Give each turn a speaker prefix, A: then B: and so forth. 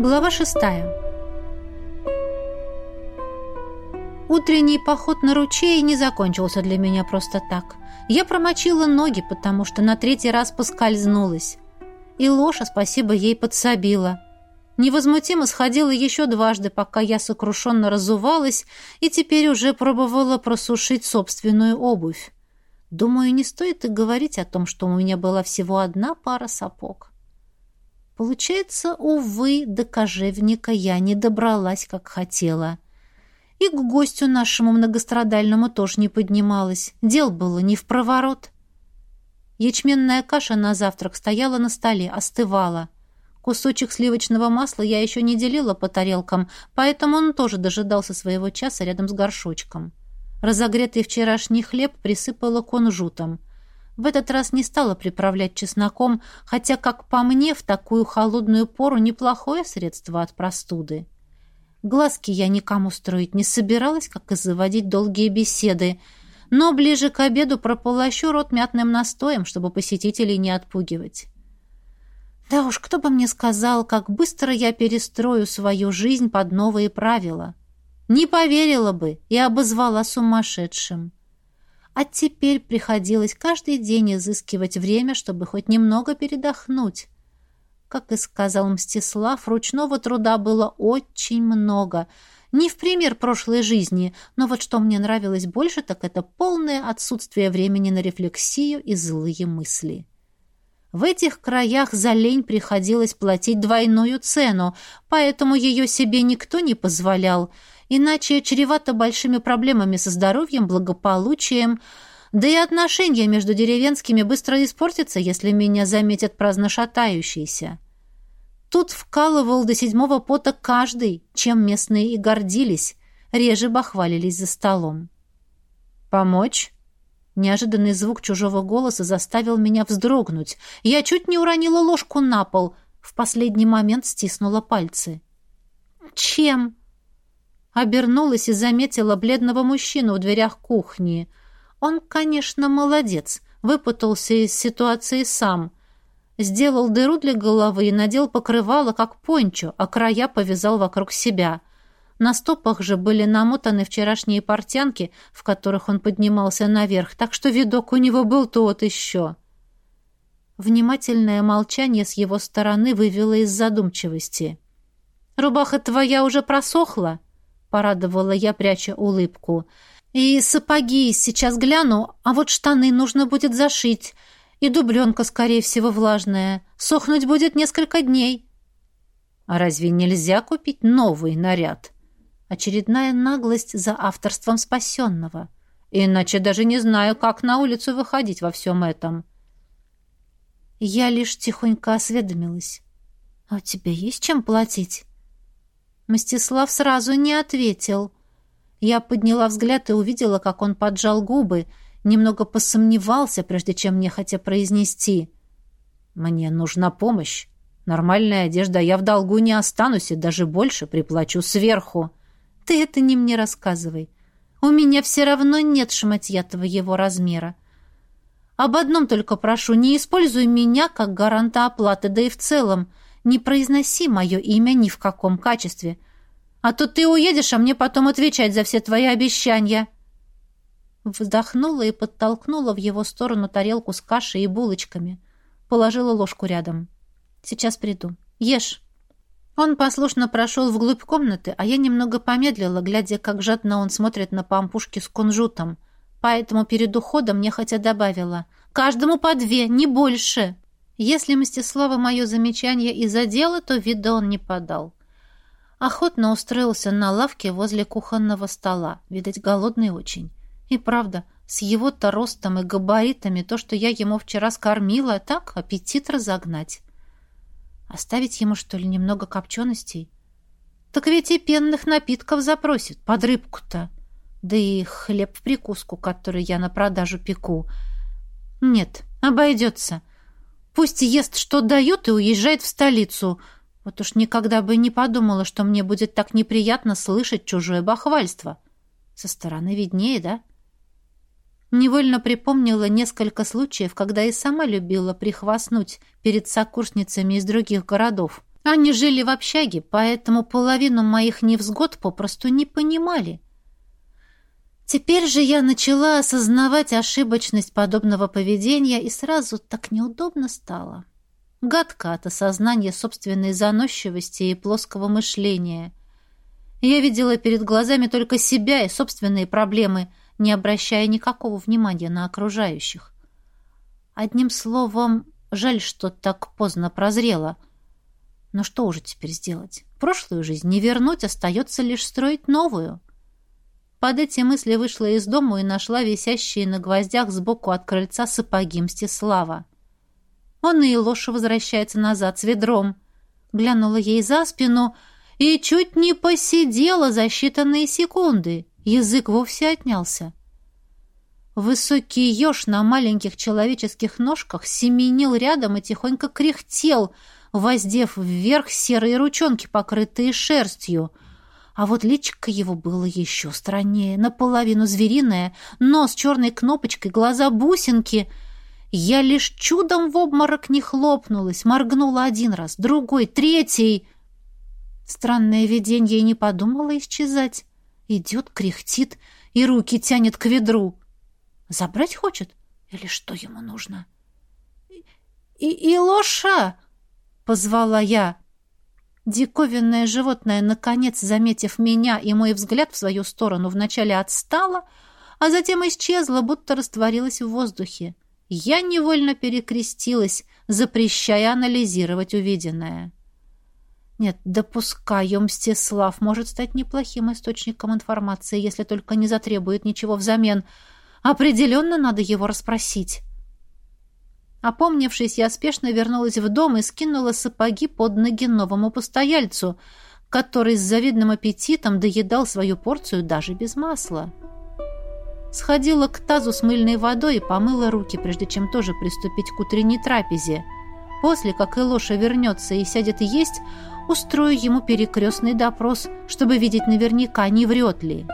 A: Глава шестая. Утренний поход на ручей не закончился для меня просто так. Я промочила ноги, потому что на третий раз поскользнулась. И Лоша, спасибо ей, подсобила. Невозмутимо сходила еще дважды, пока я сокрушенно разувалась и теперь уже пробовала просушить собственную обувь. Думаю, не стоит и говорить о том, что у меня была всего одна пара сапог. Получается, увы, до кожевника я не добралась, как хотела. И к гостю нашему многострадальному тоже не поднималась. Дел было не в проворот. Ячменная каша на завтрак стояла на столе, остывала — Кусочек сливочного масла я еще не делила по тарелкам, поэтому он тоже дожидался своего часа рядом с горшочком. Разогретый вчерашний хлеб присыпала кунжутом. В этот раз не стала приправлять чесноком, хотя, как по мне, в такую холодную пору неплохое средство от простуды. Глазки я никому строить не собиралась, как и заводить долгие беседы, но ближе к обеду прополощу рот мятным настоем, чтобы посетителей не отпугивать. Да уж, кто бы мне сказал, как быстро я перестрою свою жизнь под новые правила. Не поверила бы и обозвала сумасшедшим. А теперь приходилось каждый день изыскивать время, чтобы хоть немного передохнуть. Как и сказал Мстислав, ручного труда было очень много. Не в пример прошлой жизни, но вот что мне нравилось больше, так это полное отсутствие времени на рефлексию и злые мысли. В этих краях за лень приходилось платить двойную цену, поэтому ее себе никто не позволял, иначе чревато большими проблемами со здоровьем, благополучием, да и отношения между деревенскими быстро испортятся, если меня заметят праздно шатающийся. Тут вкалывал до седьмого пота каждый, чем местные и гордились, реже бахвалились за столом. «Помочь?» Неожиданный звук чужого голоса заставил меня вздрогнуть. Я чуть не уронила ложку на пол, в последний момент стиснула пальцы. «Чем?» Обернулась и заметила бледного мужчину в дверях кухни. Он, конечно, молодец, выпутался из ситуации сам. Сделал дыру для головы и надел покрывало, как пончо, а края повязал вокруг себя. На стопах же были намотаны вчерашние портянки, в которых он поднимался наверх, так что видок у него был тот еще. Внимательное молчание с его стороны вывело из задумчивости. «Рубаха твоя уже просохла?» — порадовала я, пряча улыбку. «И сапоги сейчас гляну, а вот штаны нужно будет зашить, и дубленка, скорее всего, влажная. Сохнуть будет несколько дней». «А разве нельзя купить новый наряд?» Очередная наглость за авторством спасенного. Иначе даже не знаю, как на улицу выходить во всем этом. Я лишь тихонько осведомилась. «А у тебя есть чем платить?» Мстислав сразу не ответил. Я подняла взгляд и увидела, как он поджал губы, немного посомневался, прежде чем нехотя произнести. «Мне нужна помощь. Нормальная одежда, я в долгу не останусь и даже больше приплачу сверху». Ты это не мне рассказывай. У меня все равно нет шматья твоего размера. Об одном только прошу, не используй меня как гаранта оплаты, да и в целом не произноси мое имя ни в каком качестве. А то ты уедешь, а мне потом отвечать за все твои обещания». Вздохнула и подтолкнула в его сторону тарелку с кашей и булочками. Положила ложку рядом. «Сейчас приду. Ешь». Он послушно прошел вглубь комнаты, а я немного помедлила, глядя, как жадно он смотрит на пампушки с кунжутом. Поэтому перед уходом мне хотя добавила «Каждому по две, не больше!» Если Мстислава мое замечание и задело, то вида он не подал. Охотно устроился на лавке возле кухонного стола, видать, голодный очень. И правда, с его-то ростом и габаритами то, что я ему вчера скормила, так аппетит разогнать. Оставить ему, что ли, немного копченостей? Так ведь и пенных напитков запросит, под рыбку-то. Да и хлеб в прикуску, который я на продажу пеку. Нет, обойдется. Пусть ест, что дают, и уезжает в столицу. Вот уж никогда бы не подумала, что мне будет так неприятно слышать чужое бахвальство. Со стороны виднее, да? Невольно припомнила несколько случаев, когда и сама любила прихвастнуть перед сокурсницами из других городов. Они жили в общаге, поэтому половину моих невзгод попросту не понимали. Теперь же я начала осознавать ошибочность подобного поведения и сразу так неудобно стало. Гадко от осознания собственной заносчивости и плоского мышления. Я видела перед глазами только себя и собственные проблемы, не обращая никакого внимания на окружающих. Одним словом, жаль, что так поздно прозрела. Но что уже теперь сделать? Прошлую жизнь не вернуть, остается лишь строить новую. Под эти мысли вышла из дома и нашла висящие на гвоздях сбоку от крыльца сапоги Мстислава. Он и Лоша возвращается назад с ведром. Глянула ей за спину и чуть не посидела за считанные секунды. Язык вовсе отнялся. Высокий еж на маленьких человеческих ножках семенил рядом и тихонько кряхтел, воздев вверх серые ручонки, покрытые шерстью. А вот личико его было еще страннее, наполовину звериное, нос черной кнопочкой, глаза бусинки — я лишь чудом в обморок не хлопнулась, моргнула один раз, другой, третий. Странное видение и не подумала исчезать. Идет, кряхтит и руки тянет к ведру. Забрать хочет? Или что ему нужно? «И, и лоша!» — позвала я. Диковинное животное, наконец, заметив меня и мой взгляд в свою сторону, вначале отстало, а затем исчезло, будто растворилось в воздухе. Я невольно перекрестилась, запрещая анализировать увиденное. Нет, допускаю, Мстислав может стать неплохим источником информации, если только не затребует ничего взамен. Определенно надо его расспросить. Опомнившись, я спешно вернулась в дом и скинула сапоги под ноги новому постояльцу, который с завидным аппетитом доедал свою порцию даже без масла. Сходила к тазу с мыльной водой и помыла руки, прежде чем тоже приступить к утренней трапезе. После, как Илоша вернется и сядет есть, устрою ему перекрестный допрос, чтобы видеть наверняка, не врет ли.